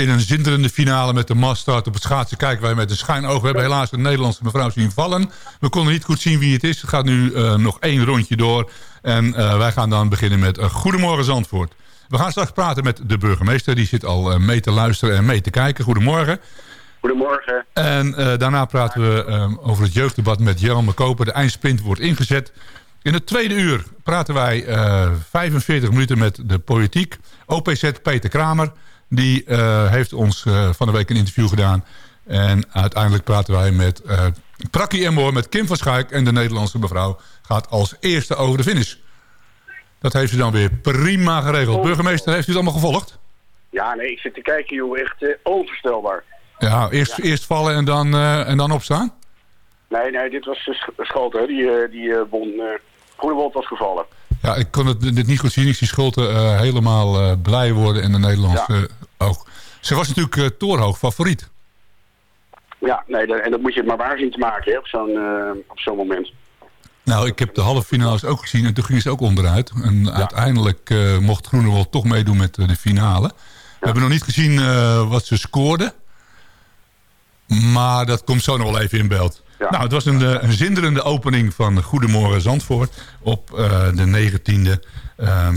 In een zinderende finale met de massstart op het schaatsen kijken wij met een schuin oog. We hebben helaas een Nederlandse mevrouw zien vallen. We konden niet goed zien wie het is. Het gaat nu uh, nog één rondje door. En uh, wij gaan dan beginnen met Goedemorgen Zandvoort. We gaan straks praten met de burgemeester. Die zit al mee te luisteren en mee te kijken. Goedemorgen. Goedemorgen. En daarna praten we over het jeugddebat met Jelme Koper. De eindsprint wordt ingezet. In het tweede uur praten wij 45 minuten met de politiek. OPZ Peter Kramer... Die uh, heeft ons uh, van de week een interview gedaan. En uiteindelijk praten wij met uh, Prakkie Emboor, met Kim van Schaik... en de Nederlandse mevrouw gaat als eerste over de finish. Dat heeft u dan weer prima geregeld. Oh. Burgemeester, heeft u het allemaal gevolgd? Ja, nee, ik zit te kijken, joh. Echt uh, onvoorstelbaar. Ja, eerst, ja. eerst vallen en dan, uh, en dan opstaan? Nee, nee, dit was uh, Scholte, die, die won. Was gevallen. Ja, ik kon het dit niet goed zien. Ik zie Schulte uh, helemaal uh, blij worden in de Nederlandse ja. oog. Ze was natuurlijk uh, torenhoog favoriet. Ja, nee, en dat moet je maar waar zien te maken hè, op zo'n op zo'n moment. Nou, ik heb de halve finales ook gezien en toen ging ze ook onderuit. En ja. uiteindelijk mocht Groenewold toch meedoen met de finale. We hebben nog niet gezien wat ze scoorde. Maar dat komt zo nog wel even in beeld. Ja. Nou, het was een, een zinderende opening van Goedemorgen Zandvoort op uh, de 19e uh,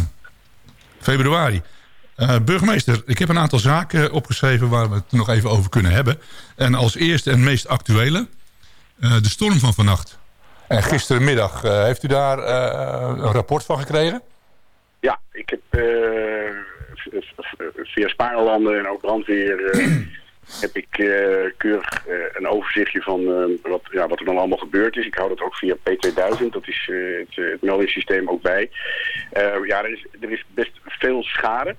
februari. Uh, burgemeester, ik heb een aantal zaken opgeschreven waar we het nog even over kunnen hebben. En als eerste en meest actuele, de storm van vannacht. En gisterenmiddag, heeft u daar een rapport van gekregen? Ja, ik heb via Spaarlanden en ook brandweer heb ik uh, keurig uh, een overzichtje van uh, wat, ja, wat er dan allemaal gebeurd is. Ik hou dat ook via P2000, dat is het, het meldingssysteem ook bij. ja, er is, er is best veel schade,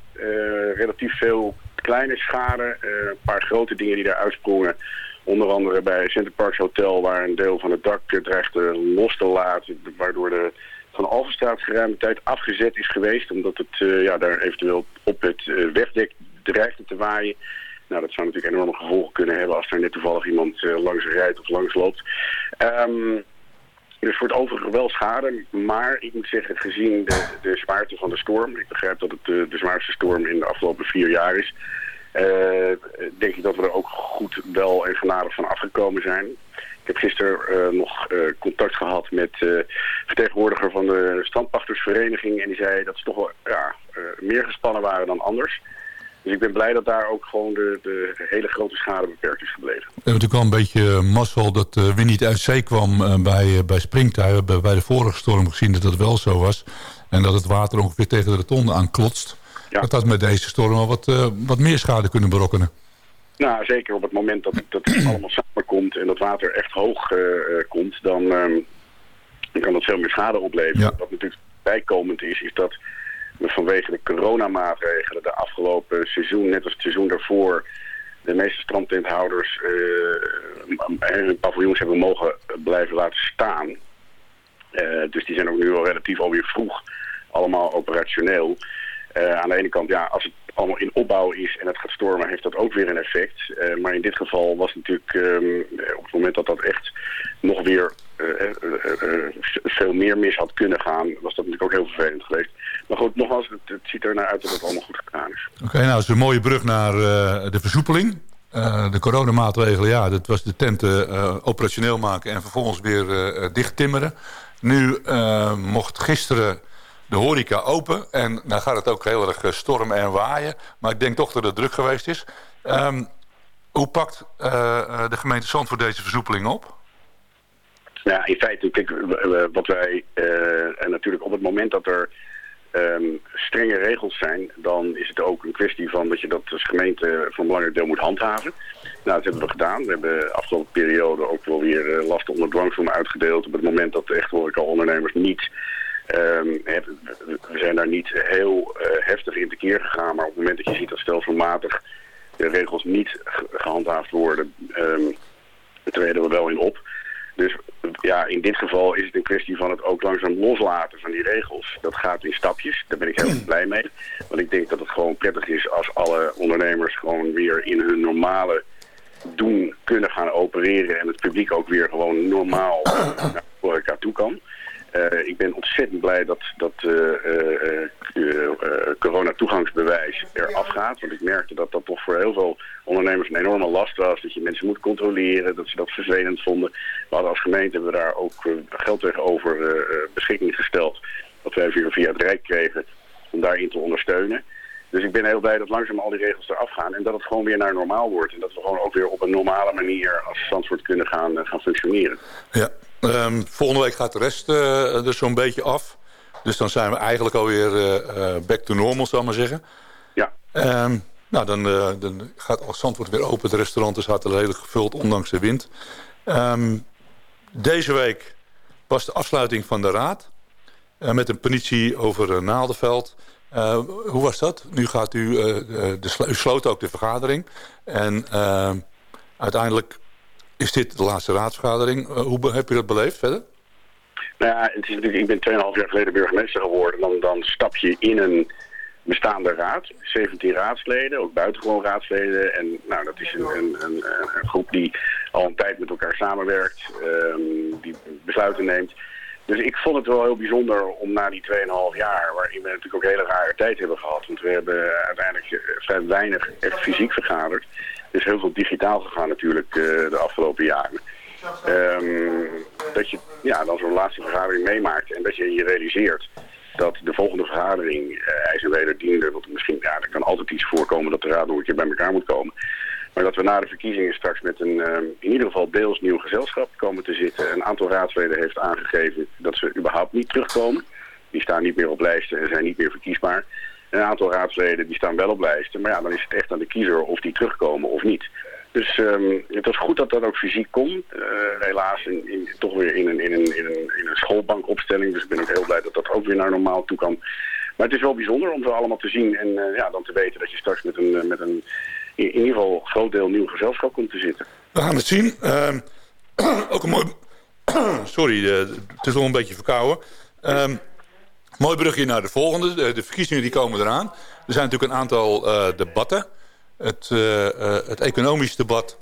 relatief veel kleine schade, een paar grote dingen die daar uitsprongen. Onder andere bij Center Parks Hotel, waar een deel van het dak dreigde los te laten, waardoor de van Alvenstraat geruime tijd afgezet is geweest, omdat het ja, daar eventueel op het wegdek dreigde te waaien. Nou, dat zou natuurlijk enorme gevolgen kunnen hebben als er net toevallig iemand uh, langs rijdt of langs loopt. Um, dus voor het overige wel schade, maar ik moet zeggen, gezien de, de zwaarte van de storm, ik begrijp dat het de, zwaarste storm in de afgelopen vier jaar is, uh, denk ik dat we er ook goed wel en genadig van afgekomen zijn. Ik heb gisteren uh, nog contact gehad met vertegenwoordiger van de strandpachtersvereniging en die zei dat ze toch wel ja, meer gespannen waren dan anders. Dus ik ben blij dat daar ook gewoon de, de hele grote schade beperkt is gebleven. We hebben natuurlijk wel een beetje mazzel dat uh, we niet uit zee kwam uh, bij, uh, bij Springtij. We hebben bij de vorige storm gezien dat dat wel zo was. En dat het water ongeveer tegen de rotonde aanklotst. Ja. Dat had met deze storm al wat, wat meer schade kunnen berokkenen. Nou, zeker op het moment dat, dat het allemaal samenkomt en dat water echt hoog komt, dan, um, dan kan dat veel meer schade opleveren. Ja. Wat natuurlijk bijkomend is, is dat vanwege de coronamaatregelen de afgelopen seizoen, net als het seizoen daarvoor, de meeste strandtenthouders uh, hun paviljoens hebben mogen blijven laten staan. Uh, dus die zijn ook nu al relatief alweer vroeg allemaal operationeel. Uh, aan de ene kant, ja, als het allemaal in opbouw is en het gaat stormen, heeft dat ook weer een effect. Maar in dit geval was natuurlijk um, op het moment dat dat echt nog weer veel meer mis had kunnen gaan, was dat natuurlijk ook heel vervelend geweest. Het, ziet er naar uit dat het allemaal goed gedaan is. Oké, okay, nou, is een mooie brug naar de versoepeling. Uh, de coronamaatregelen, ja, dat was de tenten uh, operationeel maken en vervolgens weer dicht timmeren. Nu mocht gisteren de horeca open en dan gaat het ook heel erg stormen en waaien. Maar ik denk toch dat het druk geweest is. Um, hoe pakt de gemeente Zandvoort deze versoepeling op? Ja, in feite, kijk, wat wij en natuurlijk op het moment dat er um, strenge regels zijn, dan is het ook een kwestie van dat je dat als gemeente voor een belangrijk deel moet handhaven. Nou, dat hebben we gedaan. We hebben afgelopen periode ook wel weer uh, lasten onder dwangsom uitgedeeld op het moment dat de echt ondernemers niet... Um, we zijn daar niet heel uh, heftig in tekeer gegaan, maar op het moment dat je ziet dat stelselmatig de regels niet gehandhaafd worden, um, treden we wel in op. Dus ja, in dit geval is het een kwestie van het ook langzaam loslaten van die regels. Dat gaat in stapjes, daar ben ik heel blij mee. Want ik denk dat het gewoon prettig is als alle ondernemers gewoon weer in hun normale doen kunnen gaan opereren. En het publiek ook weer gewoon normaal naar elkaar toe kan. Eh, ik ben ontzettend blij dat dat corona-toegangsbewijs eraf gaat. Want ik merkte dat dat toch voor heel veel ondernemers een enorme last was. Dat je mensen moet controleren, dat ze dat vervelend vonden. We hadden als gemeente hebben we daar ook geld tegenover beschikking gesteld. Dat wij via, via het Rijk kregen om daarin te ondersteunen. Dus ik ben heel blij dat langzaam al die regels eraf gaan en dat het gewoon weer naar normaal wordt. En dat we gewoon ook weer op een normale manier als Zandvoort kunnen gaan, gaan functioneren. Ja, Ehm, volgende week gaat de rest uh, er zo'n beetje af. Dus dan zijn we eigenlijk alweer uh, back to normal, zal ik maar zeggen. Ja. Um, nou, dan, uh, dan gaat Zandvoort weer open. Het restaurant is redelijk gevuld, ondanks de wind. Um, deze week was de afsluiting van de raad. met een petitie over Naaldenveld. hoe was dat? Nu gaat u, de, u sloot ook de vergadering. En uiteindelijk is dit de laatste raadsvergadering. Eh, hoe heb je dat beleefd verder? Nou ja, het is natuurlijk, ik ben 2,5 jaar geleden burgemeester geworden. Dan, dan stap je in een bestaande raad. 17 raadsleden, ook buitengewoon raadsleden. En nou, dat is een, een, een, een groep die al een tijd met elkaar samenwerkt. Um, die besluiten neemt. Dus ik vond het wel heel bijzonder om na die 2,5 jaar, waarin we natuurlijk ook hele rare tijd hebben gehad. Want we hebben uiteindelijk eh, vrij weinig echt fysiek vergaderd is heel veel digitaal gegaan natuurlijk uh, de afgelopen jaren. Um, dat je ja, dan zo'n laatste vergadering meemaakt en dat je je realiseert dat de volgende vergadering uh, eis en wederdiende, want misschien, ja, er kan altijd iets voorkomen dat de raad nog een keer bij elkaar moet komen. Maar dat we na de verkiezingen straks met een uh, in ieder geval deels nieuw gezelschap komen te zitten. Een aantal raadsleden heeft aangegeven dat ze überhaupt niet terugkomen. Die staan niet meer op lijsten en zijn niet meer verkiesbaar. Een aantal raadsleden die staan wel op lijsten. Maar ja, dan is het echt aan de kiezer of die terugkomen of niet. Dus um, het was goed dat dat ook fysiek kon. Uh, helaas in, toch weer in een, in, een, in, een, in een schoolbankopstelling. Dus ik ben ook heel blij dat dat ook weer naar normaal toe kan. Maar het is wel bijzonder om ze allemaal te zien. En uh, ja, dan te weten dat je straks met een, met een in, ieder geval groot deel nieuw gezelschap komt te zitten. We gaan het zien. Uh, ook een mooi... Sorry, het is wel een beetje verkouden. Um, Mooi brugje naar de volgende. De, verkiezingen die komen eraan. Er zijn natuurlijk een aantal uh, debatten. Het, uh, uh, het economisch debat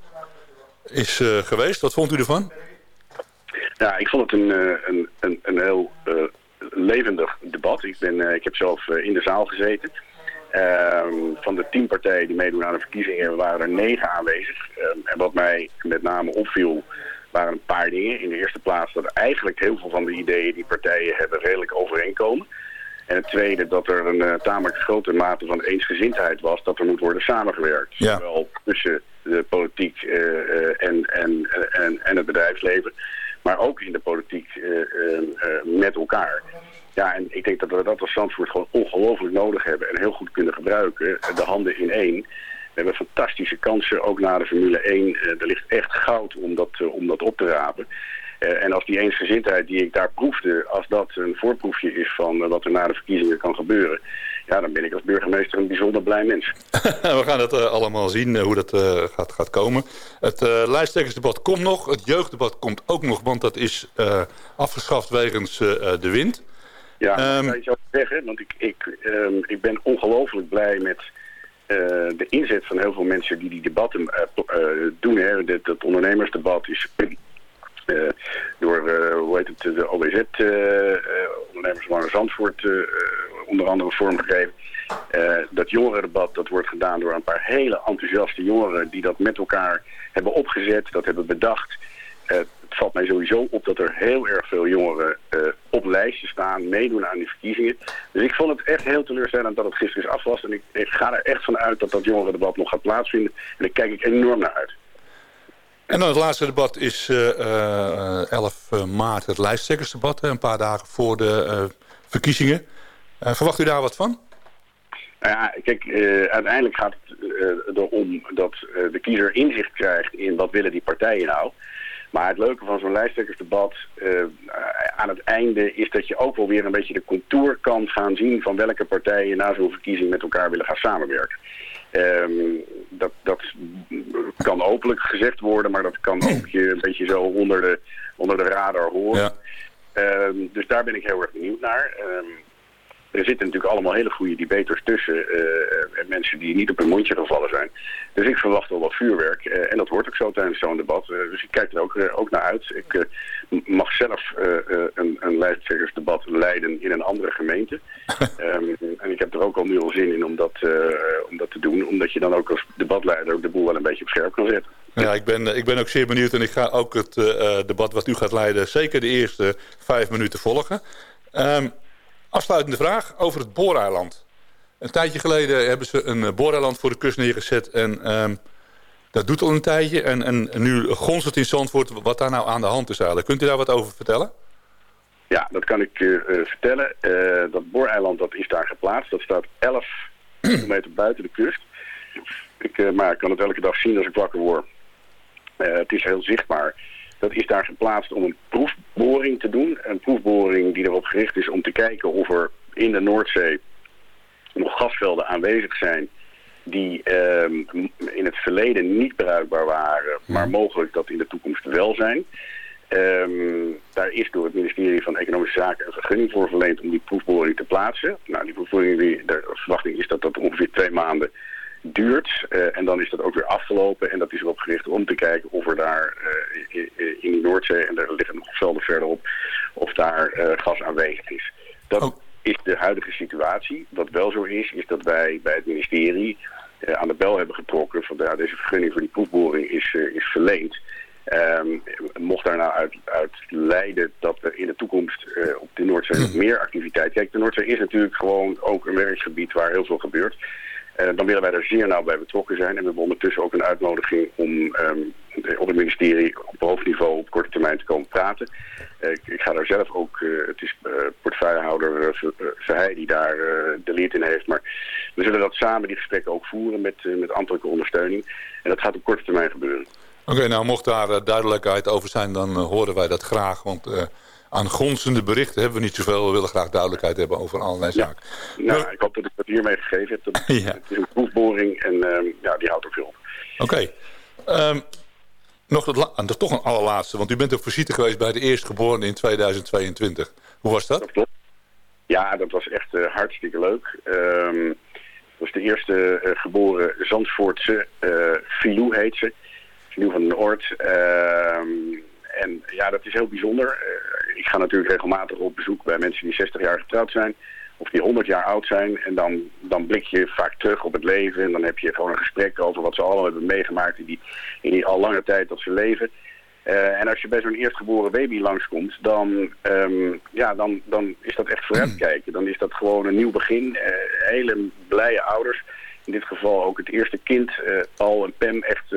is geweest. Wat vond u ervan? Ja, ik vond het een, een, een, een heel levendig debat. Ik, ben, ik heb zelf in de zaal gezeten. Ehm, van de tien partijen die meedoen aan de verkiezingen waren er negen aanwezig. Ehm, en wat mij met name opviel waren een paar dingen. In de eerste plaats dat eigenlijk heel veel van de ideeën die partijen hebben redelijk overeenkomen. En het tweede dat er een uh, tamelijk grote mate van eensgezindheid was dat er moet worden samengewerkt. Ja. Zowel tussen de politiek uh, en, en, en, en het bedrijfsleven, maar ook in de politiek met elkaar. Ja, en ik denk dat we dat als Zandvoort gewoon ongelooflijk nodig hebben en heel goed kunnen gebruiken. De handen in één. We hebben fantastische kansen, ook na de Formule 1. Uh, er ligt echt goud om dat, uh, om dat op te rapen. Uh, en als die eensgezindheid die ik daar proefde, als dat een voorproefje is van wat er na de verkiezingen kan gebeuren, ja, dan ben ik als burgemeester een bijzonder blij mens. We gaan het allemaal zien, hoe dat gaat, gaat komen. Het lijsttrekkersdebat komt nog, het jeugddebat komt ook nog, want dat is afgeschaft wegens de wind. Ja, um, dat kan je zo zeggen, want ik, ik, um, ik ben ongelooflijk blij met eh, de inzet van heel veel mensen die die debatten eh, eh, doen. Hè. Dat ondernemersdebat is door, hoe heet het, de OBZ, ondernemers van Zandvoort, onder andere vormgegeven. dat jongerendebat dat wordt gedaan door een paar hele enthousiaste jongeren die dat met elkaar hebben opgezet, dat hebben bedacht het valt mij sowieso op dat er heel erg veel jongeren uh, op lijsten staan, meedoen aan die verkiezingen. Dus ik vond het echt heel teleurstellend dat het gisteren is af was. En ik, ik ga er echt van uit dat dat jongerendebat nog gaat plaatsvinden. En daar kijk ik enorm naar uit. En dan het laatste debat is uh, uh, 11 maart het lijsttrekkersdebat. Een paar dagen voor de verkiezingen. verwacht u daar wat van? Nou ja, kijk, uiteindelijk gaat het erom dat de kiezer inzicht krijgt in wat willen die partijen nou. Maar het leuke van zo'n lijsttrekkersdebat uh, aan het einde is dat je ook wel weer een beetje de contour kan gaan zien van welke partijen na zo'n verkiezing met elkaar willen gaan samenwerken. Um, dat, dat kan openlijk gezegd worden, maar dat kan ook je een beetje zo onder de, onder de radar horen. Ja. Um, dus daar ben ik heel erg benieuwd naar. Um, er zitten natuurlijk allemaal hele goede debaters tussen. en mensen die niet op hun mondje gevallen zijn. Dus ik verwacht wel wat vuurwerk. en dat hoort ook zo tijdens zo'n debat. dus ik kijk er ook, ook naar uit. Ik mag zelf een, een lijsttrekkersdebat leiden in een andere gemeente. Ehm, en ik heb er ook al nu al zin in om dat, om dat te doen. Omdat je dan ook als debatleider ook de boel wel een beetje op scherp kan zetten. Ja, ik ben, ik ben ook zeer benieuwd en ik ga ook het uh, debat wat u gaat leiden... zeker de eerste vijf minuten volgen. Um, afsluitende vraag over het booreiland. Een tijdje geleden hebben ze een eh, booreiland voor de kust neergezet... en um, dat doet al een tijdje. En, en nu gonst het in Zandvoort wat daar nou aan de hand is eigenlijk. Kunt u daar wat over vertellen? Ja, dat kan ik uh, vertellen. Uh, dat booreiland dat is daar geplaatst. Dat staat 11 kilometer buiten de kust. Ik, maar ik kan het elke dag zien als ik wakker word. Eh, het is heel zichtbaar. Dat is daar geplaatst om een proefboring te doen. Een proefboring die erop gericht is om te kijken of er in de Noordzee nog gasvelden aanwezig zijn die ehm, in het verleden niet bruikbaar waren, maar mogelijk dat in de toekomst wel zijn. Ehm, daar is door het ministerie van Economische Zaken een vergunning voor verleend om die proefboring te plaatsen. Nou, die proefboring, die, de verwachting is dat dat ongeveer twee maanden duurt. Uh, en dan is dat ook weer afgelopen. En dat is erop gericht om te kijken of er daar uh, in de Noordzee, en daar liggen nog velden verderop, of daar uh, gas aanwezig is. Dat oh. is de huidige situatie. Wat wel zo is, is dat wij bij het ministerie aan de bel hebben getrokken. Van ja, deze vergunning voor die proefboring is, is verleend. Um, mocht daar nou uit, uit leiden dat er in de toekomst uh, op de Noordzee nog meer activiteit... Kijk, de Noordzee is natuurlijk gewoon ook een werkgebied waar heel veel gebeurt. Uh, dan willen wij daar zeer nauw bij betrokken zijn. En we hebben ondertussen ook een uitnodiging om um, op het ministerie op hoofdniveau op korte termijn te komen praten. Uh, ik, ga daar zelf ook, uh, het is portefeuillehouder Verheij die daar de lead in heeft. Maar we zullen dat samen, die gesprekken ook voeren met, met ambtelijke ondersteuning. En dat gaat op korte termijn gebeuren. Oké, nou mocht daar duidelijkheid over zijn, dan horen wij dat graag. Want aan gonzende berichten hebben we niet zoveel. We willen graag duidelijkheid hebben over allerlei ja. zaken. Nou, ik hoop dat ik het hiermee gegeven heb. Dat, ja. Het is een proefboring en uh, ja, die houdt ook veel op. Oké. Okay. Um, nog toch een allerlaatste, want u bent ook visite geweest bij de eerstgeborene in 2022. Hoe was dat? Dat klopt. Ja, dat was echt uh, hartstikke leuk. Um, dat was de eerste uh, geboren Zandvoortse, uh, Filou heet ze. Filou van Noord. Um, en ja, dat is heel bijzonder. Uh, ik ga natuurlijk regelmatig op bezoek bij mensen die 60 jaar getrouwd zijn. Of die 100 jaar oud zijn. En dan, dan blik je vaak terug op het leven. En dan heb je gewoon een gesprek over wat ze allemaal hebben meegemaakt in die, in die al lange tijd dat ze leven. Uh, en als je bij zo'n eerstgeboren baby langskomt, dan, um, ja, dan, dan is dat echt vooruitkijken. Dan is dat gewoon een nieuw begin. Uh, hele blije ouders. In dit geval ook het eerste kind, uh, Paul en Pam, echt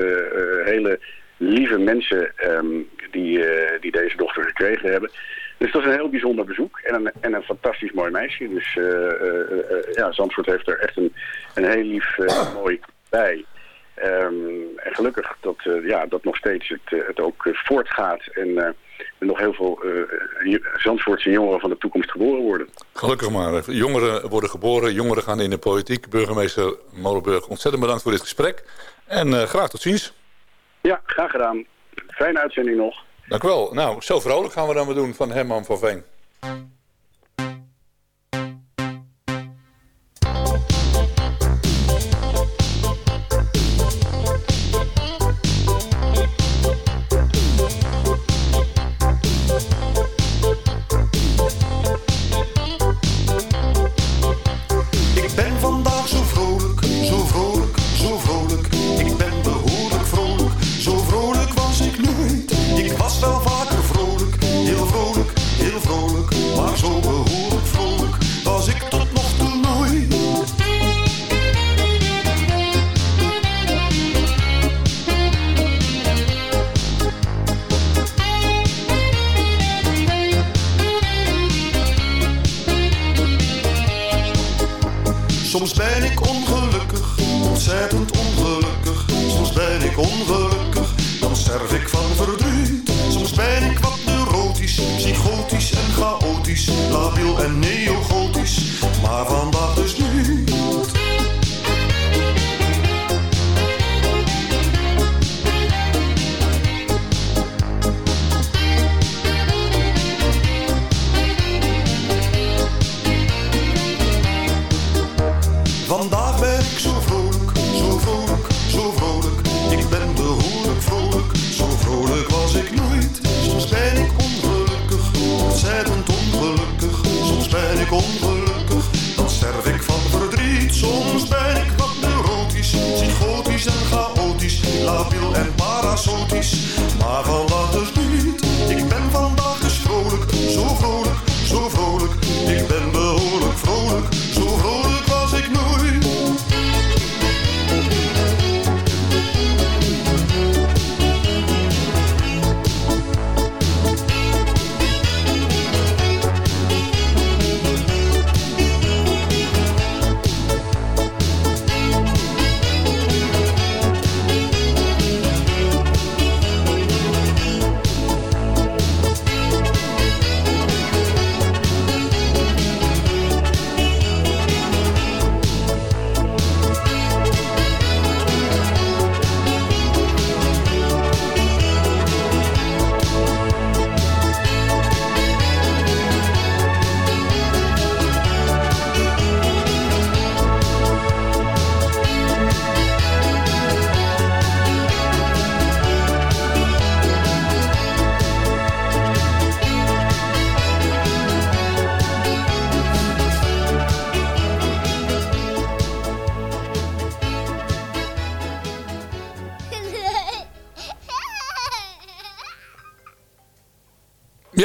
hele lieve mensen um, die, uh, die deze dochter gekregen hebben. Dus dat is een heel bijzonder bezoek en een, en een fantastisch mooi meisje. Dus uh, uh, ja, Zandvoort heeft er echt een, een heel lief mooi bij. Um, en gelukkig dat, ja, dat nog steeds het, het ook voortgaat en er nog heel veel Zandvoortse jongeren van de toekomst geboren worden. Gelukkig maar. Jongeren worden geboren, jongeren gaan in de politiek. Burgemeester Molenburg, ontzettend bedankt voor dit gesprek. En graag tot ziens. Ja, graag gedaan. Fijne uitzending nog. Dank u wel. Nou, zo vrolijk gaan we dan weer doen van Herman van Veen.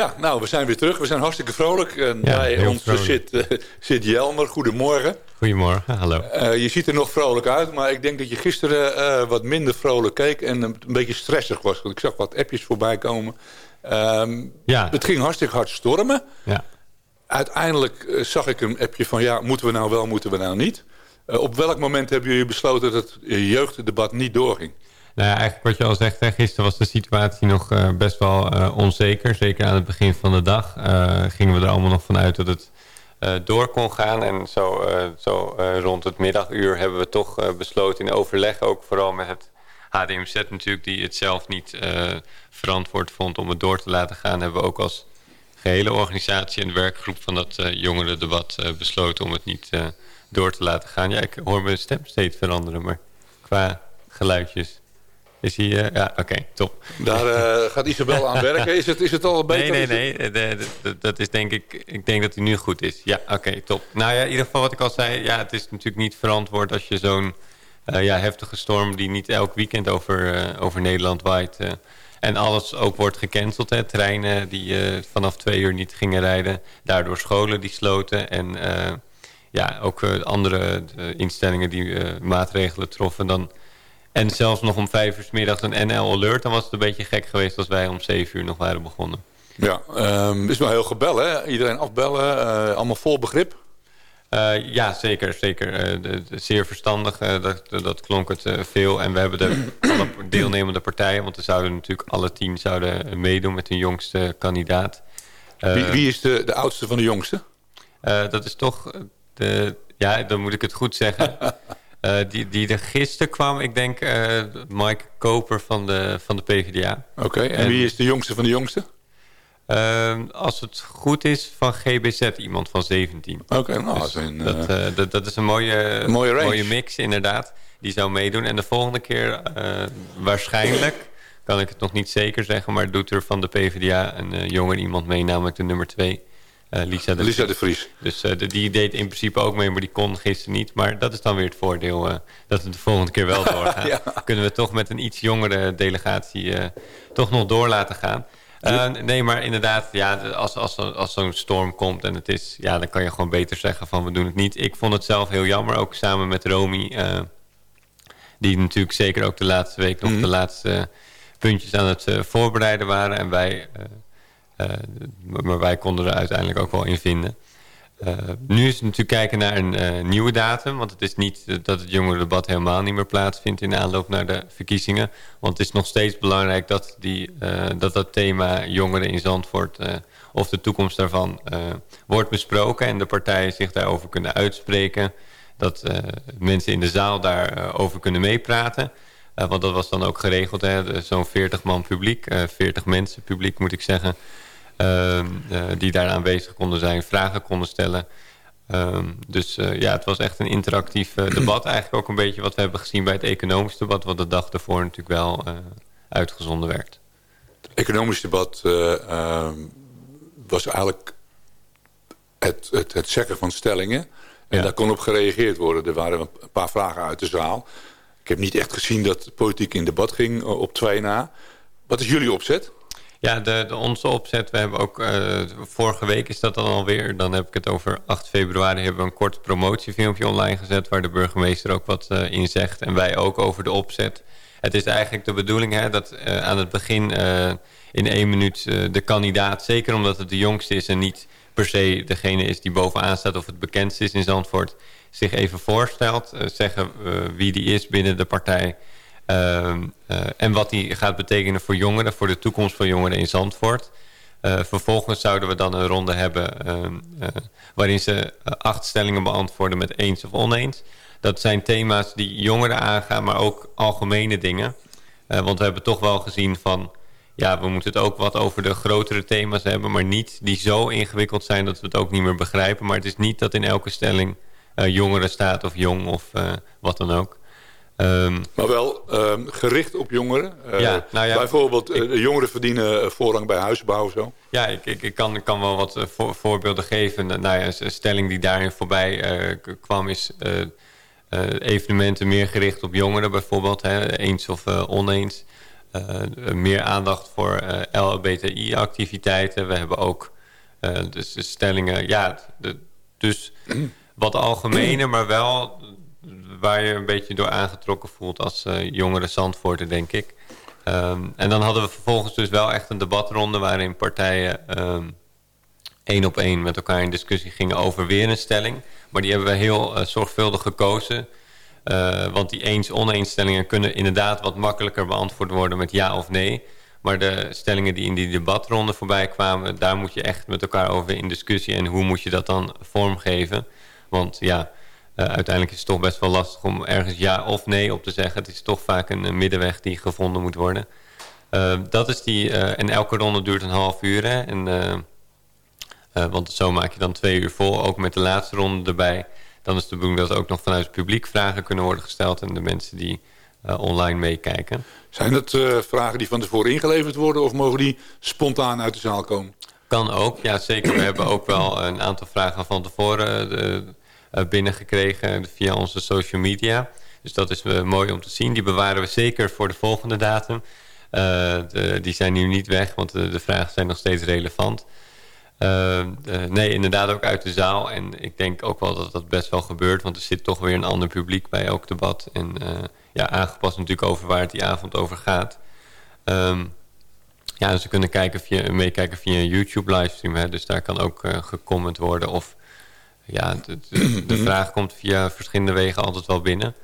Ja, nou, we zijn weer terug. We zijn hartstikke vrolijk. En Ja, bij ons vrolijk. zit, eh, zit Jelmer. Goedemorgen. Goedemorgen, hallo. Eh, je ziet er nog vrolijk uit, maar ik denk dat je gisteren eh, wat minder vrolijk keek en een beetje stressig was. Want ik zag wat appjes voorbij komen. Ehm, Ja. Het ging hartstikke hard stormen. Ja. Uiteindelijk eh, zag ik een appje van ja, moeten we nou wel, moeten we nou niet? Op welk moment hebben jullie besloten dat het jeugddebat niet doorging? Nou ja, eigenlijk wat je al zegt, gisteren was de situatie nog eh, best wel eh, onzeker. Zeker aan het begin van de dag eh, gingen we er allemaal nog vanuit dat het door kon gaan. En zo, zo rond het middaguur hebben we toch besloten in overleg, ook vooral met het HDMZ natuurlijk, die het zelf niet verantwoord vond om het door te laten gaan, hebben we ook als gehele organisatie en werkgroep van dat jongerendebat besloten om het niet door te laten gaan. Ja, ik hoor mijn stem steeds veranderen, maar qua geluidjes is hij... eh, ja, oké, top. Daar eh, gaat Isabel aan werken. Is het, is het al beter? Nee, nee, nee. de- de- de- dat is denk ik... Ik denk dat hij nu goed is. Ja, oké, top. Nou ja, in ieder geval wat ik al zei. Ja, het is natuurlijk niet verantwoord als je zo'n eh, ja, heftige storm... die niet elk weekend over, over Nederland waait... en alles ook wordt gecanceld. Hè. Treinen die vanaf twee uur niet gingen rijden. Daardoor scholen die sloten. En ja, ook andere instellingen die maatregelen troffen. Dan, en zelfs nog om vijf uur 's middags een NL Alert. Dan was het een beetje gek geweest als wij om zeven uur nog waren begonnen. Ja, het is wel heel gebel, hè? Iedereen afbellen, eh, allemaal vol begrip. Eh, ja, zeker. zeker. Eh, de, de- zeer verstandig. dat, dat klonk het veel. En we hebben de alle deelnemende partijen... want er zouden natuurlijk alle tien zouden meedoen met hun jongste kandidaat. Wie, wie is de, de oudste van de jongste? dat is toch de... Ja, dan moet ik het goed zeggen. Eh, die, die er gisteren kwam, ik denk eh, Mike Koper van de, van de PvdA. Oké, en En- wie is de jongste van de jongste? Eh, als het goed is, van GBZ, iemand van 17. Oké, nou, dat is Dus dat, eh, dat, dat is een mooie, mooie mix, inderdaad. Die zou meedoen. En de volgende keer, waarschijnlijk, kan ik het nog niet zeker zeggen... maar doet er van de PvdA een jonger iemand mee, namelijk de nummer 2, Lisa de Lisa de Vries. Dus eh, de- die deed in principe ook mee, maar die kon gisteren niet. Maar dat is dan weer het voordeel eh, dat het de volgende keer wel doorgaat. Ja. Kunnen we toch met een iets jongere delegatie eh, toch nog door laten gaan. Eh, nee, maar inderdaad, ja, als, als, als zo'n storm komt en het is... Ja, dan kan je gewoon beter zeggen van we doen het niet. Ik vond het zelf heel jammer, ook samen met Romy... eh, die natuurlijk zeker ook de laatste week nog de laatste puntjes aan het eh, voorbereiden waren. En wij, eh, eh, maar wij konden er uiteindelijk ook wel in vinden. Eh, nu is het natuurlijk kijken naar een eh, nieuwe datum. Want het is niet eh, dat het jongerendebat helemaal niet meer plaatsvindt in aanloop naar de verkiezingen. Want het is nog steeds belangrijk dat die, eh, dat, dat thema jongeren in Zandvoort... eh, of de toekomst daarvan eh, wordt besproken. En de partijen zich daarover kunnen uitspreken. Dat eh, mensen in de zaal daarover kunnen meepraten. Eh, want dat was dan ook geregeld. Zo'n 40 man publiek, eh 40 mensen publiek moet ik zeggen. Ehm, eh, die daar aanwezig konden zijn, vragen konden stellen. Ehm, dus eh, ja, het was echt een interactief eh, debat. Eigenlijk ook een beetje wat we hebben gezien bij het economisch debat... wat de dag daarvoor natuurlijk wel uitgezonden werd. economisch debat eh, ehm, was eigenlijk het, het, het zeggen van stellingen. En Ja. daar kon op gereageerd worden. Er waren een paar vragen uit de zaal. Ik heb niet echt gezien dat politiek in debat ging op twee na. Wat is jullie opzet? Ja, de, de, onze opzet, we hebben ook, eh, vorige week is dat dan alweer, dan heb ik het over 8 februari, hebben we een kort promotiefilmpje online gezet, waar de burgemeester ook wat eh, in zegt. En wij ook over de opzet. Het is eigenlijk de bedoeling hè, dat eh, aan het begin in één minuut de kandidaat, zeker omdat het de jongste is en niet per se degene is die bovenaan staat of het bekendste is in Zandvoort, zich even voorstelt, zeggen wie die is binnen de partij, en wat die gaat betekenen voor jongeren, voor de toekomst van jongeren in Zandvoort. Eh, vervolgens zouden we dan een ronde hebben ehm, eh, waarin ze eh, acht stellingen beantwoorden met eens of oneens. Dat zijn thema's die jongeren aangaan, maar ook algemene dingen. Eh, want we hebben toch wel gezien van, ja, we moeten het ook wat over de grotere thema's hebben, maar niet die zo ingewikkeld zijn dat we het ook niet meer begrijpen. Maar het is niet dat in elke stelling eh, jongeren staat of jong of eh, wat dan ook. Ehm, Maar wel ehm, gericht op jongeren. Eh, Ja, nou ja, bijvoorbeeld, eh, jongeren verdienen eh, voorrang bij huisbouw of zo. Ja, ik, ik, ik kan, kan wel wat voor- voorbeelden geven. Nou ja, een- stelling die daarin voorbij kwam is... evenementen meer gericht op jongeren bijvoorbeeld. Hè, eens of oneens. meer aandacht voor LBTI-activiteiten. We hebben ook dus stellingen... Ja, de, dus wat algemener, maar wel waar je een beetje door aangetrokken voelt als jongere Zandvoorter, denk ik. Ehm, en dan hadden we vervolgens dus wel echt een debatronde... waarin partijen ehm, één op één met elkaar in discussie gingen over weer een stelling. Maar die hebben we heel uh, zorgvuldig gekozen. Uh, want die eens-oneenstellingen kunnen inderdaad wat makkelijker beantwoord worden met ja of nee. Maar de stellingen die in die debatronde voorbij kwamen... daar moet je echt met elkaar over in discussie. En hoe moet je dat dan vormgeven? Want ja, uh, uiteindelijk is het toch best wel lastig om ergens ja of nee op te zeggen. Het is toch vaak een, een middenweg die gevonden moet worden. dat is die, en elke ronde duurt een half uur. Hè? En want zo maak je dan twee uur vol, ook met de laatste ronde erbij. Dan is de bedoeling dat ook nog vanuit het publiek vragen kunnen worden gesteld... en de mensen die online meekijken. Zijn dat vragen die van tevoren ingeleverd worden... of mogen die spontaan uit de zaal komen? Kan ook, ja zeker. We hebben ook wel een aantal vragen van tevoren binnengekregen... via onze social media. Dus dat is mooi om te zien. Die bewaren we zeker voor de volgende datum. De, die zijn nu niet weg, want de, vragen zijn nog steeds relevant... Uh, nee, inderdaad ook uit de zaal. En ik denk ook wel dat dat best wel gebeurt. Want er zit toch weer een ander publiek bij elk debat. En ja, aangepast natuurlijk over waar het die avond over gaat. Um, ja, ze kunnen kijken via, meekijken via een YouTube-livestream. Hè, dus daar kan ook uh, gecomment worden. Of ja, de, de, de, vraag komt via verschillende wegen altijd wel binnen.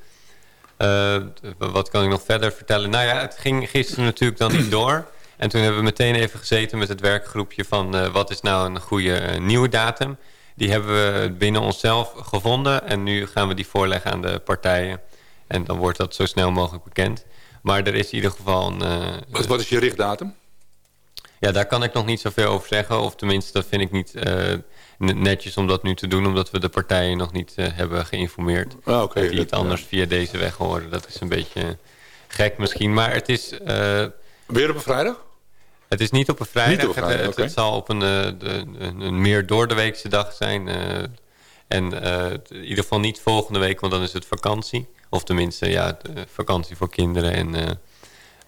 wat kan ik nog verder vertellen? Nou ja, het ging gisteren natuurlijk dan niet door... En toen hebben we meteen even gezeten met het werkgroepje van uh, wat is nou een goede uh, nieuwe datum. Die hebben we binnen onszelf gevonden en nu gaan we die voorleggen aan de partijen. En dan wordt dat zo snel mogelijk bekend. Maar er is in ieder geval een... Wat, wat, is je richtdatum? Ja, daar kan ik nog niet zoveel over zeggen. Of tenminste, dat vind ik niet netjes om dat nu te doen... omdat we de partijen nog niet hebben geïnformeerd. Ah, okay, die het anders via deze weg horen. Dat is een beetje gek misschien. Maar het is... Weer op een vrijdag? Het is niet op een vrijdag. Op een vrijdag het, het, zal op een, eh, een, meer door de weekse dag zijn. En in ieder geval niet volgende week, want dan is het vakantie. Of tenminste, ja, vakantie voor kinderen en,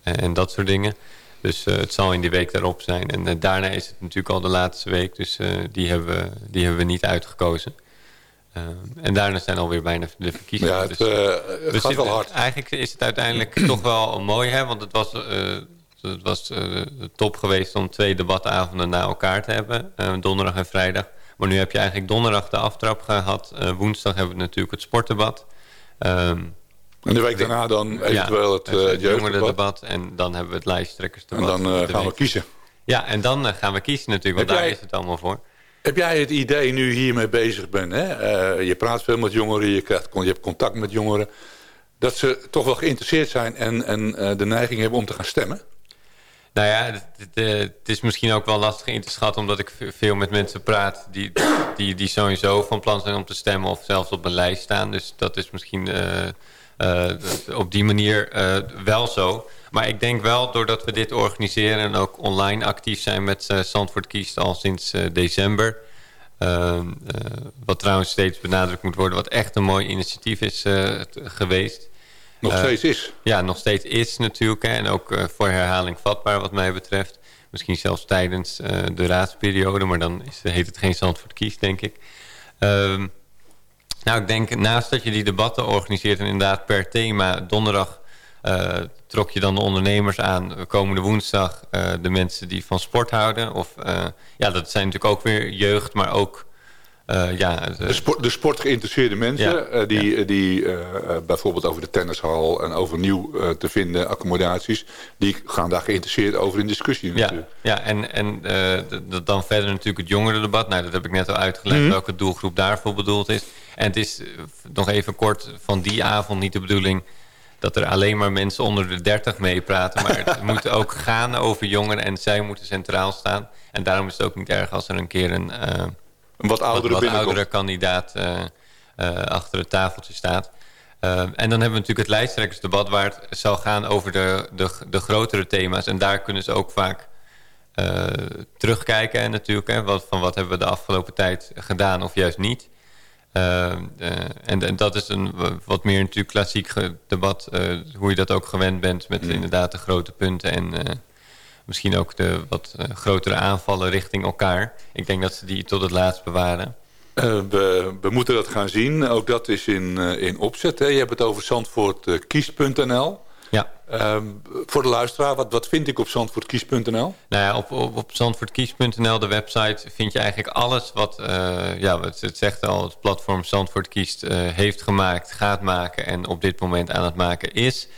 en dat soort dingen. Dus het zal in die week daarop zijn. En daarna is het natuurlijk al de laatste week. Dus die, hebben we, die hebben we niet uitgekozen. en daarna zijn alweer bijna de verkiezingen. Ja, het, het dus gaat wel hard. Eigenlijk is het uiteindelijk toch wel mooi, hè? Want het was het was top geweest om twee debatavonden na elkaar te hebben. Donderdag en vrijdag. Maar nu heb je eigenlijk donderdag de aftrap gehad. Woensdag hebben we natuurlijk het sportdebat. Um, en de week daarna dan eventueel het, uh, het jeugddebat. En dan hebben we het lijsttrekkersdebat. En dan gaan we kiezen. Ja, en dan gaan we kiezen natuurlijk. Want daar is het allemaal voor. Heb jij het idee, nu hiermee bezig bent... Hè? je praat veel met jongeren, je, krijgt, je hebt contact met jongeren... dat ze toch wel geïnteresseerd zijn en, en de neiging hebben om te gaan stemmen? Nou ja, het, het, eh, het, is misschien ook wel lastig in te schatten... omdat ik veel met mensen praat die, die, die sowieso van plan zijn om te stemmen... of zelfs op een lijst staan. Dus dat is misschien uh, op die manier wel zo. Maar ik denk wel, doordat we dit organiseren... en ook online actief zijn met Zandvoort Kiest al sinds december... wat trouwens steeds benadrukt moet worden... wat echt een mooi initiatief is geweest... Nog eh, steeds is. Ja, nog steeds is natuurlijk. Hè, en ook eh, voor herhaling vatbaar wat mij betreft. Misschien zelfs tijdens eh, de raadsperiode. Maar dan is, heet het geen Zandvoort kies, denk ik. Ehm, nou, ik denk naast dat je die debatten organiseert... en inderdaad per thema donderdag... trok je dan de ondernemers aan komende woensdag... de mensen die van sport houden. Of, ja, dat zijn natuurlijk ook weer jeugd, maar ook uh, ja, de, sport, de sportgeïnteresseerde mensen ja, uh, die, ja. die uh, bijvoorbeeld over de tennishal en over nieuw te vinden accommodaties, die gaan daar geïnteresseerd over in discussie natuurlijk. Ja, en, en dan verder natuurlijk het jongerendebat. Nou, dat heb ik net al uitgelegd mm welke doelgroep daarvoor bedoeld is. En het is nog even kort van die avond niet de bedoeling dat er alleen maar mensen onder de 30 meepraten. Maar het moet ook gaan over jongeren en zij moeten centraal staan. En daarom is het ook niet erg als er een keer een een wat oudere, wat, wat oudere kandidaat uh, uh, achter het tafeltje staat. Uh, en dan hebben we natuurlijk het lijsttrekkersdebat... waar het zal gaan over de, de, de grotere thema's. En daar kunnen ze ook vaak terugkijken. En natuurlijk, hè, wat, van wat hebben we de afgelopen tijd gedaan of juist niet. Uh, en, en, dat is een wat meer natuurlijk klassiek debat. Hoe je dat ook gewend bent met mm. inderdaad de grote punten. En misschien ook de wat grotere aanvallen richting elkaar. Ik denk dat ze die tot het laatst bewaren. We, we, moeten dat gaan zien. Ook dat is in, in opzet. Hè? Je hebt het over zandvoortkiest.nl. Ja. Um, voor de luisteraar, wat, wat vind ik op zandvoortkies.nl? Nou ja, op, op, op zandvoortkies.nl, de website, vind je eigenlijk alles wat, uh, ja, het, het, zegt al, het platform Zandvoort Kiest uh, heeft gemaakt, gaat maken en op dit moment aan het maken is.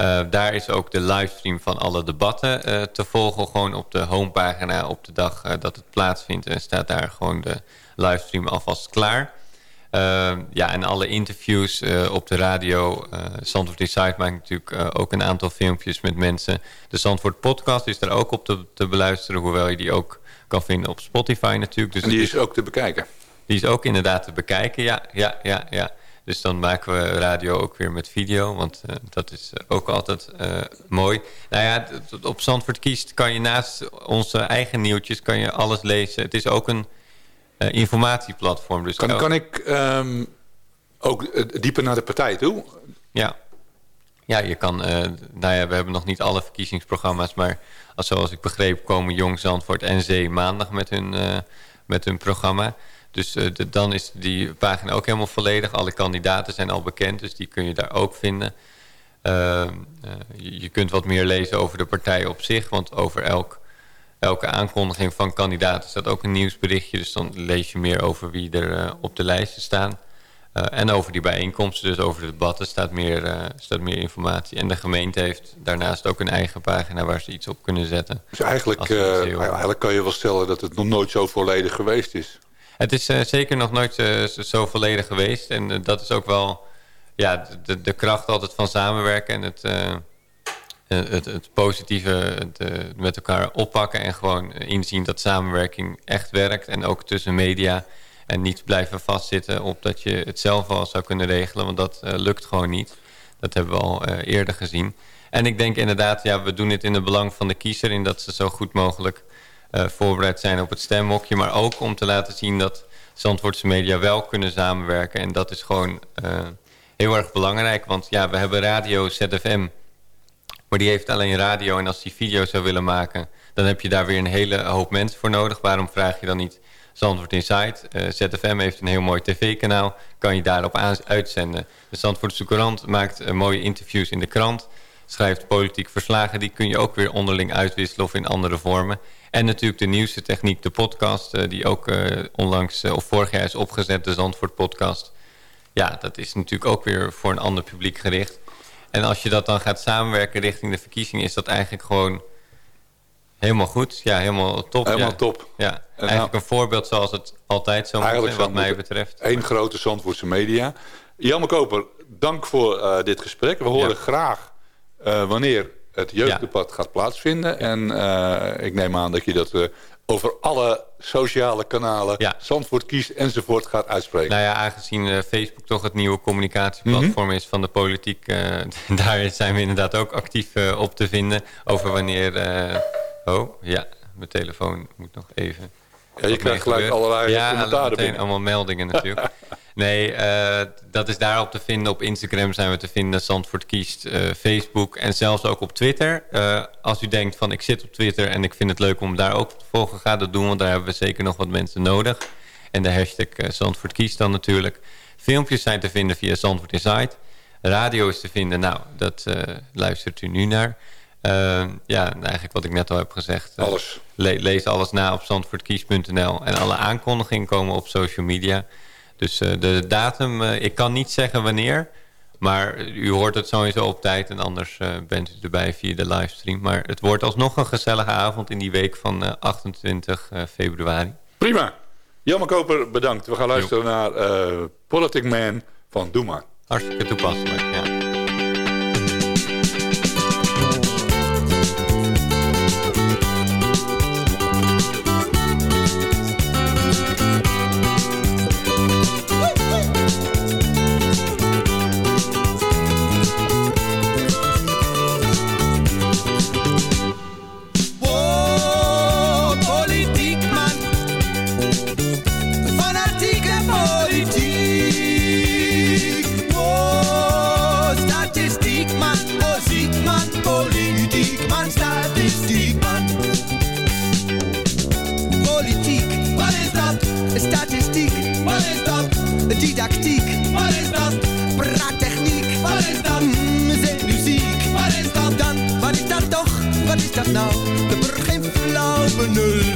Uh, daar is ook de livestream van alle debatten te volgen. Gewoon op de homepagina op de dag dat het plaatsvindt. En staat daar gewoon de livestream alvast klaar. Ja, en alle interviews op de radio. Uh, Zandvoort Insight maakt natuurlijk ook een aantal filmpjes met mensen. De Zandvoort podcast is daar ook op te, te beluisteren. Hoewel je die ook kan vinden op Spotify natuurlijk. Dus en die is ook te bekijken? Die is ook inderdaad te bekijken, ja. ja, ja, ja. Dus dan maken we radio ook weer met video. Want dat is ook altijd mooi. Nou ja, op Zandvoort Kiest kan je naast onze eigen nieuwtjes... kan je alles lezen. Het is ook een uh, informatieplatform. Dus kan, kan ik um, ook eh, dieper naar de partij toe? Ja. Ja, je kan, nou ja, we hebben nog niet alle verkiezingsprogramma's, maar als, zoals ik begreep komen Jong Zandvoort en Zee maandag met hun, met hun programma. Dus de, dan is die pagina ook helemaal volledig. Alle kandidaten zijn al bekend, dus die kun je daar ook vinden. Ehm, je, je, kunt wat meer lezen over de partij op zich, want over elk elke aankondiging van kandidaten staat ook een nieuwsberichtje. Dus dan lees je meer over wie er uh, op de lijsten staan. Uh, en over die bijeenkomsten, dus over de debatten, staat meer, uh, staat meer informatie. En de gemeente heeft daarnaast ook een eigen pagina waar ze iets op kunnen zetten. Dus eigenlijk, eigenlijk kan je wel stellen dat het nog nooit zo volledig geweest is. Het is zeker nog nooit zo volledig geweest. En dat is ook wel ja, de, kracht altijd van samenwerken en het eh, het, het, positieve eh, met elkaar oppakken en gewoon inzien dat samenwerking echt werkt. En ook tussen media en niet blijven vastzitten op dat je het zelf al zou kunnen regelen. Want dat lukt gewoon niet. Dat hebben we al eerder gezien. En ik denk inderdaad, ja, we doen dit in het belang van de kiezer... in dat ze zo goed mogelijk voorbereid zijn op het stemmokje. Maar ook om te laten zien dat Zandvoortse media wel kunnen samenwerken. En dat is gewoon heel erg belangrijk. Want ja, we hebben radio ZFM... Maar die heeft alleen radio en als die video zou willen maken... dan heb je daar weer een hele hoop mensen voor nodig. Waarom vraag je dan niet Zandvoort Insight? Eh, ZFM heeft een heel mooi tv-kanaal. Kan je daarop uitzenden. De Zandvoortse Courant maakt mooie interviews in de krant. Schrijft politiek verslagen. Die kun je ook weer onderling uitwisselen of in andere vormen. En natuurlijk de nieuwste techniek, de podcast... Uh, die ook onlangs of vorig jaar is opgezet, de Zandvoort podcast... Ja, dat is natuurlijk ook weer voor een ander publiek gericht. En als je dat dan gaat samenwerken richting de verkiezingen... is dat eigenlijk gewoon helemaal goed. Ja, helemaal top. Helemaal ja. top. Ja, eigenlijk een voorbeeld zoals het altijd zo moet zijn, wat mij betreft. Eén grote Zandvoortse media. Jan Koper, dank voor uh, dit gesprek. We horen graag uh, wanneer het jeugddebat gaat plaatsvinden. En uh, ik neem aan dat je dat over alle sociale kanalen, ja. Zandvoort kiest enzovoort gaat uitspreken. Nou ja, aangezien uh, Facebook toch het nieuwe communicatieplatform mm -hmm. is van de politiek, uh, daar zijn we inderdaad ook actief uh, op te vinden over wanneer... oh, ja, mijn telefoon moet nog even... Ja, je krijgt gelijk allerlei ja, commentaren binnen. allemaal meldingen natuurlijk. nee, uh, dat is daarop te vinden. Op Instagram zijn we te vinden. Zandvoort kiest. Uh, Facebook en zelfs ook op Twitter. Uh, als u denkt van ik zit op Twitter en ik vind het leuk om daar ook te volgen. Ga dat doen, want daar hebben we zeker nog wat mensen nodig. En de hashtag Zandvoort kiest dan natuurlijk. Filmpjes zijn te vinden via Zandvoort Insight. Radio is te vinden. Nou, dat luistert u nu naar. Uh, ja, eigenlijk wat ik net al heb gezegd. Uh, alles. Le lees alles na op zandvoortkies.nl. En alle aankondigingen komen op social media. Dus uh, de datum, ik kan niet zeggen wanneer. Maar u hoort het sowieso op tijd. En anders bent u erbij via de livestream. Maar het wordt alsnog een gezellige avond in die week van 28 februari. Prima. Koper, bedankt. We gaan luisteren jo. naar Politic Man van Doe maar. Hartstikke toepasselijk, ja.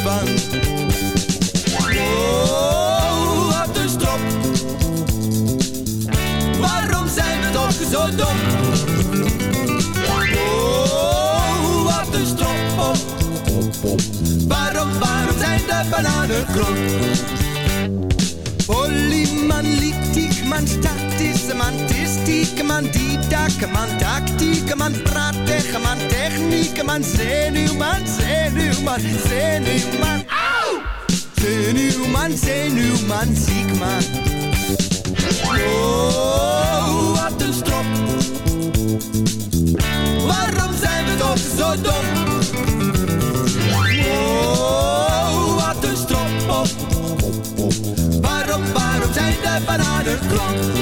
Oh, wat een strop. Waarom zijn we toch zo dom? Oh, wat een strop. Oh. Waarom, waarom zijn de bananen krom? liet litig, man, statisch, man, man, die man, tactiek, man, praten, man, techniek, man, zenuwman, zenuwman, zenuwman. Au! Zenuwman, zenuwman, ziek man. Oh, wat een strop. Waarom zijn we toch zo dom? Oh, wat een strop. Waarom, waarom zijn de bananen klant?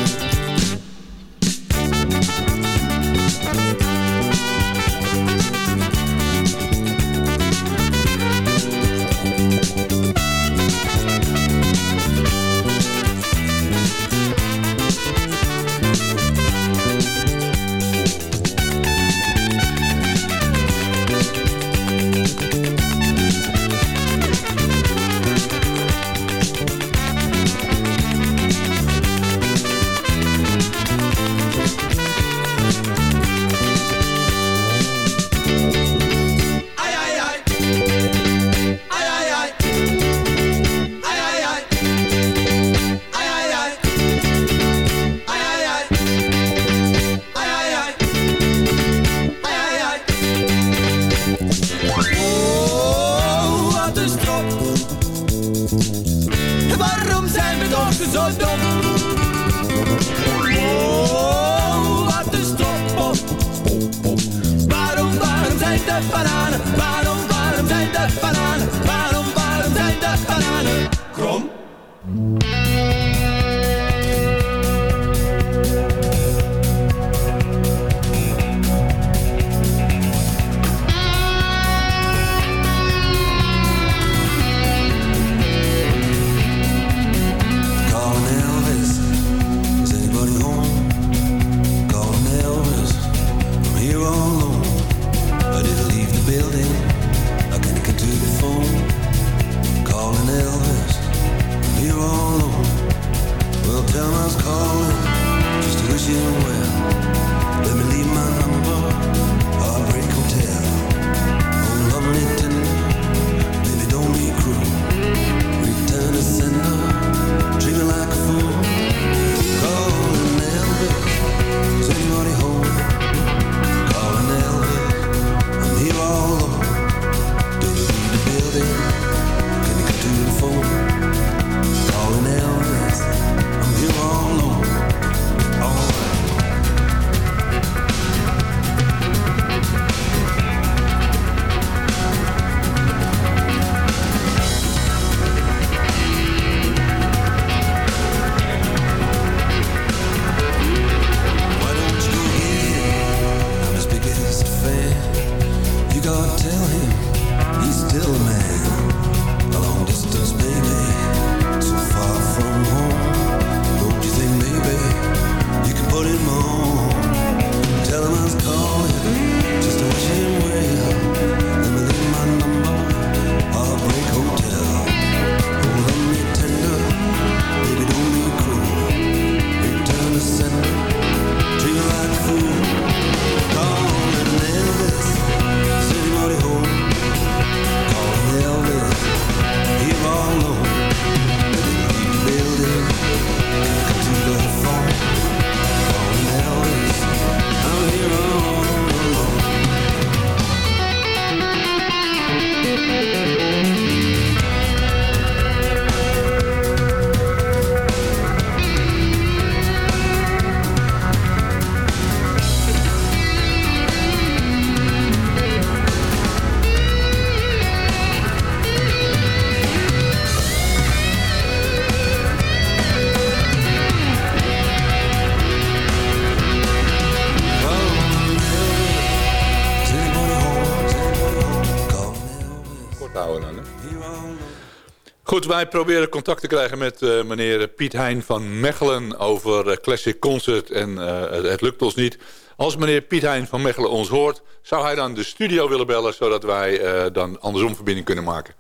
Wij proberen contact te krijgen met eh, meneer Piet Hein van Mechelen over eh, Classic Concert. En eh, het, het lukt ons niet. Als meneer Piet Hein van Mechelen ons hoort, zou hij dan de studio willen bellen... zodat wij dan andersom verbinding kunnen maken.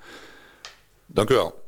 Dank u wel.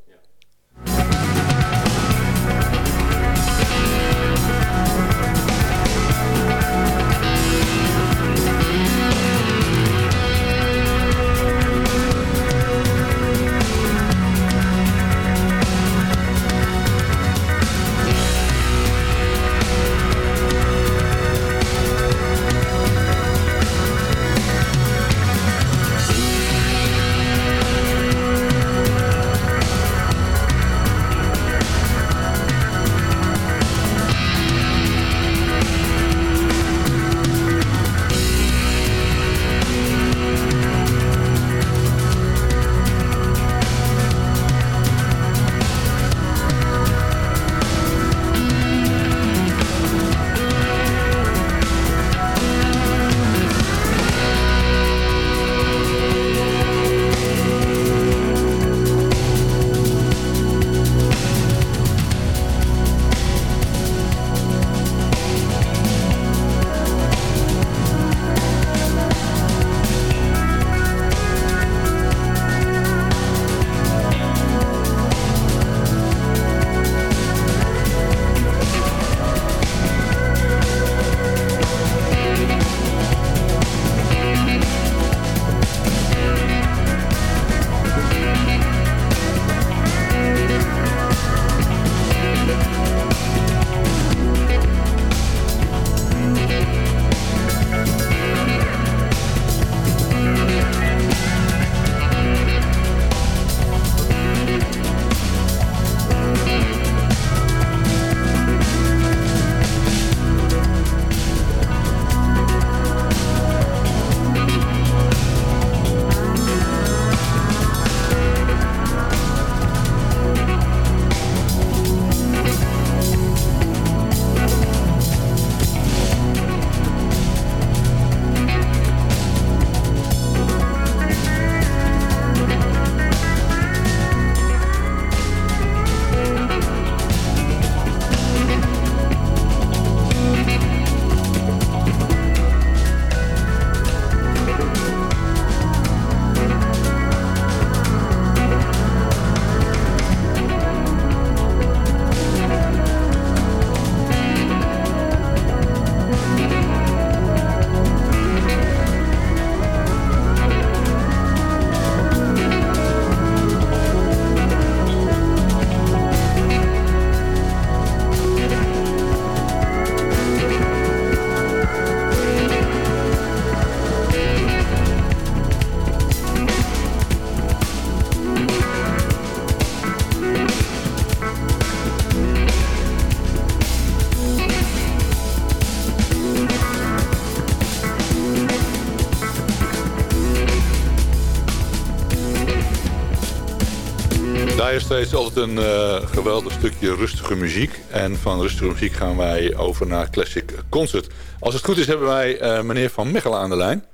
Steeds altijd een eh, geweldig stukje rustige muziek. En van rustige muziek gaan wij over naar Classic Concert. Als het goed is hebben wij eh, meneer Van Mechelen aan de lijn.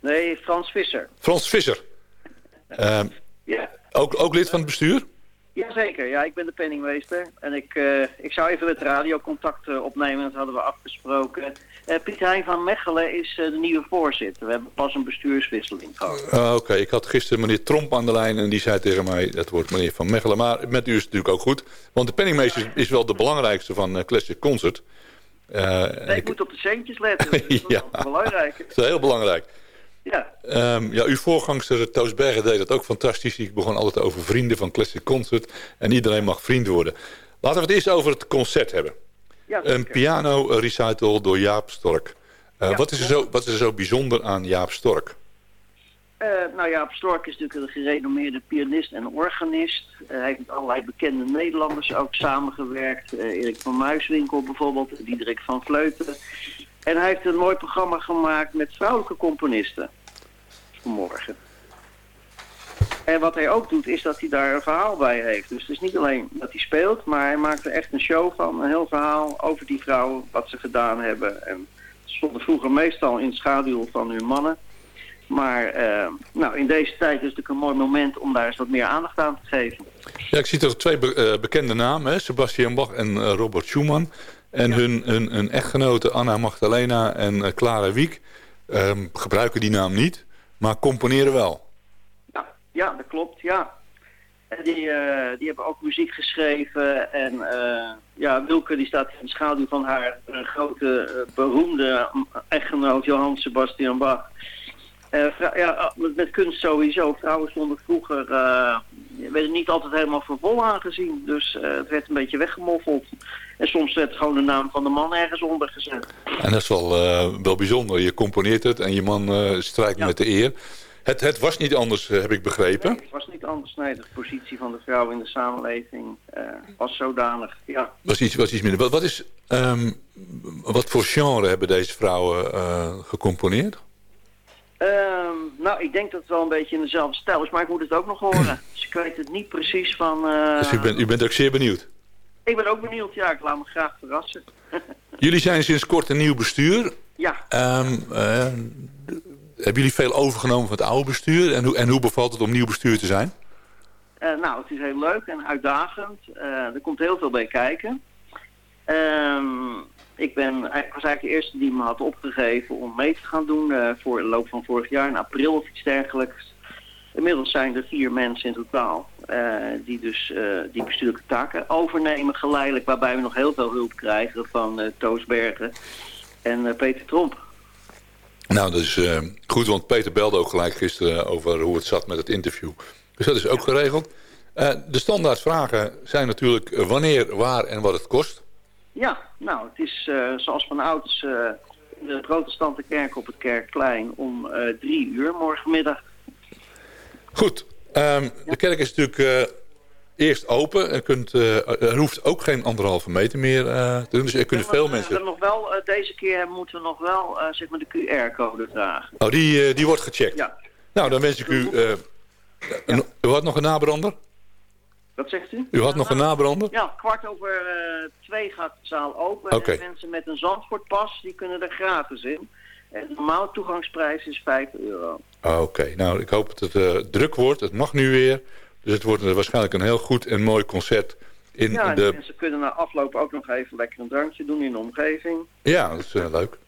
Nee, Frans Visser. Frans Visser. Ehm, Ja. ook, ook lid van het bestuur? Jazeker, ja, ik ben de penningmeester. En ik, eh, ik zou even het radiocontact opnemen, dat hadden we afgesproken. Eh Piet Hein van Mechelen is eh, de nieuwe voorzitter. We hebben pas een bestuurswisseling gehad. Ah, Oké, ik had gisteren meneer Tromp aan de lijn en die zei tegen mij... dat wordt meneer Van Mechelen, maar met u is het natuurlijk ook goed. Want de penningmeester is wel de belangrijkste van eh, Classic Concert. Nee, ik moet op de centjes letten, dat is Ja. belangrijk. Dat is heel belangrijk. Ja, Ehm, ja, uw voorgangster Toos Bergen deed dat ook fantastisch. Ik begon altijd over vrienden van Classic Concert. En iedereen mag vriend worden. Laten we het eerst over het concert hebben. Ja Een zeker. piano recital door Jaap Stork. Eh, Ja, wat, is er zo, wat is er zo bijzonder aan Jaap Stork? Eh, nou ja, Stork is natuurlijk een gerenommeerde pianist en organist. Eh, hij heeft met allerlei bekende Nederlanders ook samengewerkt. Erik van Muiswinkel bijvoorbeeld, Diederik van Vleuten. En hij heeft een mooi programma gemaakt met vrouwelijke componisten. Vanmorgen. En wat hij ook doet, is dat hij daar een verhaal bij heeft. Dus het is niet alleen dat hij speelt, maar hij maakt er echt een show van. Een heel verhaal over die vrouwen, wat ze gedaan hebben. En ze stonden vroeger meestal in schaduw van hun mannen. Maar eh, nou, in deze tijd is het natuurlijk een mooi moment om daar eens wat meer aandacht aan te geven. Ja, ik zie toch twee be- eh, bekende namen, hè? Sebastian Bach en eh, Robert Schumann. En hun, hun, hun echtgenoten Anna Magdalena en Clara Wiek ehm, gebruiken die naam niet, maar componeren wel. Ja, dat klopt, ja. En die, eh, die hebben ook muziek geschreven. En eh, ja, Wilke die staat in de schaduw van haar eh, grote, beroemde echtgenoot Johann Sebastian Bach. Ja, met, met kunst sowieso. Vrouwen stonden vroeger werden niet altijd helemaal voor vol aangezien. Dus het werd een beetje weggemoffeld. En soms werd gewoon de naam van de man ergens onder gezet. En dat is wel, wel bijzonder. Je componeert het en je man strijkt met de eer. Het, het was niet anders, eh, heb ik begrepen. Het was niet anders. Nee, de positie van de vrouw in de samenleving eh, was zodanig. Ja. Was iets, was iets minder. Wat, wat, is, ehm, wat voor genre hebben deze vrouwen eh, gecomponeerd? Ehm, nou, ik denk dat het wel een beetje in dezelfde stijl is, maar ik moet het ook nog horen. Dus ik weet het niet precies van... Dus u bent, u bent ook zeer benieuwd. Ik ben ook benieuwd, ja, ik laat me graag verrassen. Jullie zijn sinds kort een nieuw bestuur. ja, Ehm, eh, hebben jullie veel overgenomen van het oude bestuur? En hoe, en hoe bevalt het om nieuw bestuur te zijn? eh, nou, het is heel leuk en uitdagend. Eh, er komt heel veel bij kijken. Ehm, ik ben, ik was eigenlijk de eerste die me had opgegeven om mee te gaan doen eh, voor de loop van vorig jaar, in april of iets dergelijks. Inmiddels zijn er vier mensen in totaal eh, die dus eh, die bestuurlijke taken overnemen geleidelijk, waarbij we nog heel veel hulp krijgen van eh Toos Bergen en eh, Peter Tromp. Nou, dat is eh, goed, want Peter belde ook gelijk gisteren over hoe het zat met het interview. Dus dat is ook geregeld. Eh, de standaardvragen zijn natuurlijk eh, wanneer, waar en wat het kost. Ja, nou, het is zoals van ouds in de protestante kerk op het Kerkplein om drie uur morgenmiddag. Goed, ehm, de kerk is natuurlijk eerst open. Er, kunt, eh, er hoeft ook geen anderhalve meter meer eh, te doen. Dus er kunnen veel We mensen... hebben nog wel, eh, deze keer moeten we nog wel zeg maar de QR-code dragen. Oh, die, die wordt gecheckt. Ja, Nou, dan wens ik u... een- u had nog een nabrander? wat zegt u? U had nog een nabrander? Ja, kwart over twee gaat de zaal open. En mensen met een Zandvoortpas, die kunnen er gratis in. En de normale toegangsprijs is 5 euro. Oké, nou ik hoop dat het druk wordt. Het mag nu weer. Dus het wordt waarschijnlijk een heel goed en mooi concert in Ja, en de... mensen kunnen na afloop ook nog even lekker een drankje doen in de omgeving. Ja, dat is eh, leuk.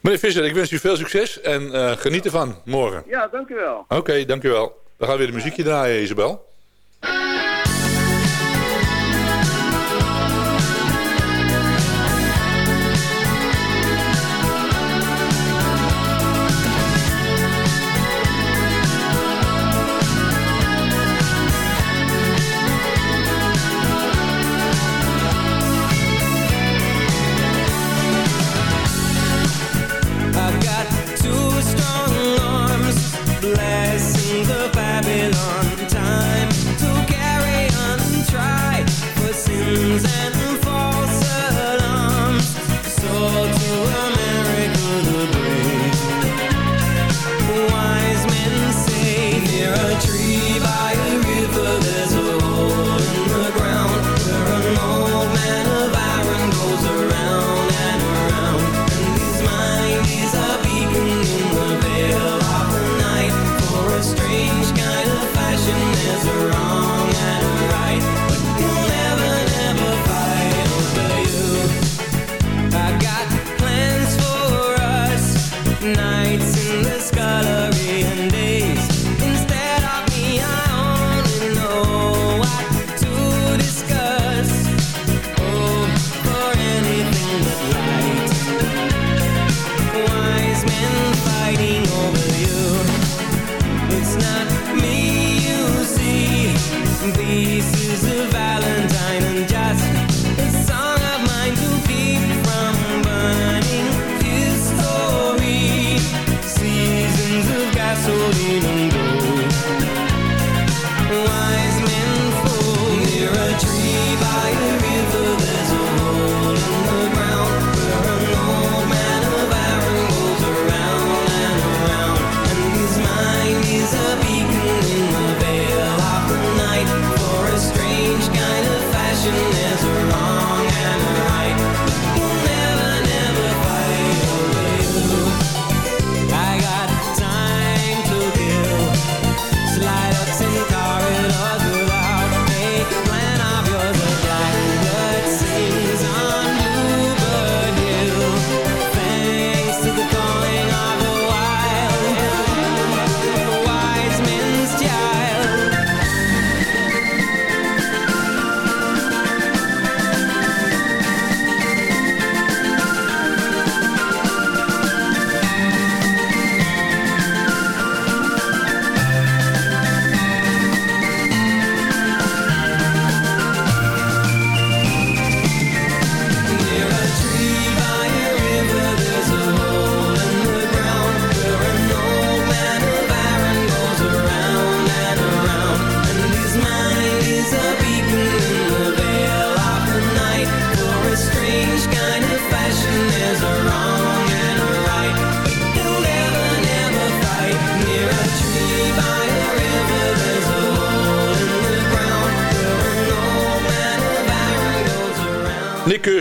Meneer Visser, ik wens u veel succes en eh, geniet ervan morgen. Ja, dank u wel. Oké, dankjewel. Dan gaan we weer de muziekje draaien, Isabel.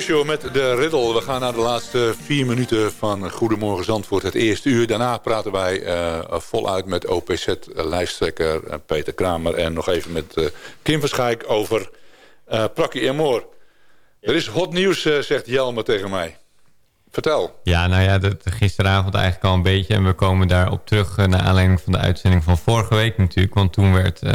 Met de riddle. We gaan naar de laatste vier minuten van Goedemorgen Zandvoort. Het eerste uur. Daarna praten wij uh, voluit met OPZ-lijsttrekker uh, Peter Kramer... en nog even met uh, Kim Verschijk over uh, Prakkie en Moor. Er is hot nieuws, zegt Jelme tegen mij. Vertel. Ja, nou ja, dat, gisteravond eigenlijk al een beetje. En we komen daarop terug uh, naar aanleiding van de uitzending van vorige week natuurlijk. Want toen werd uh,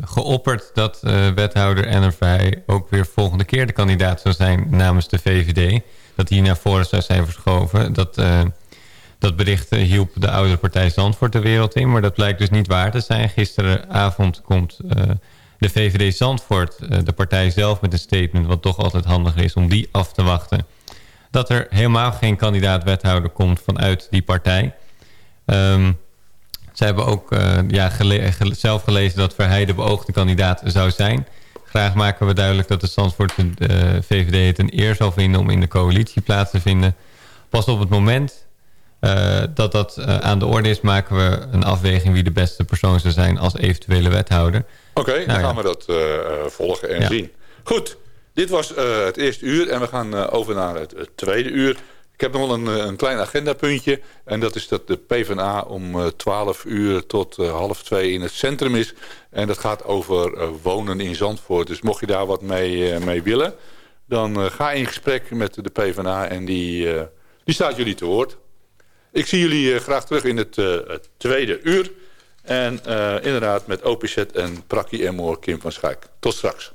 geopperd dat uh, wethouder Ennervij ook weer volgende keer de kandidaat zou zijn namens de VVD. Dat hij naar voren zou zijn verschoven. Dat, dat bericht hielp de oude partij Zandvoort de wereld in. Maar dat blijkt dus niet waar te zijn. Gisteravond komt de VVD Zandvoort, de partij zelf, met een statement... wat toch altijd handiger is om die af te wachten dat er helemaal geen kandidaat-wethouder komt vanuit die partij. Um, ze hebben ook uh, ja, gele zelf gelezen dat Verheij de beoogde kandidaat zou zijn. Graag maken we duidelijk dat de Zandvoort uh, VVD het een eer zal vinden om in de coalitie plaats te vinden. Pas op het moment uh, dat dat aan de orde is, maken we een afweging wie de beste persoon zou zijn als eventuele wethouder. Oké, okay, nou, dan gaan ja. we dat volgen en ja. zien. Goed, dit was uh, het eerste uur en we gaan uh, over naar het, tweede uur. Ik heb nog wel een, een klein agendapuntje. En dat is dat de PvdA om uh, 12 uur tot half 2 in het centrum is. En dat gaat over wonen in Zandvoort. Dus mocht je daar wat mee, mee willen... dan ga in gesprek met de PvdA en die, staat jullie te woord. Ik zie jullie graag terug in het, het tweede uur. En inderdaad met OPZ en Prakkie en Moor Kim van Schaik. Tot straks.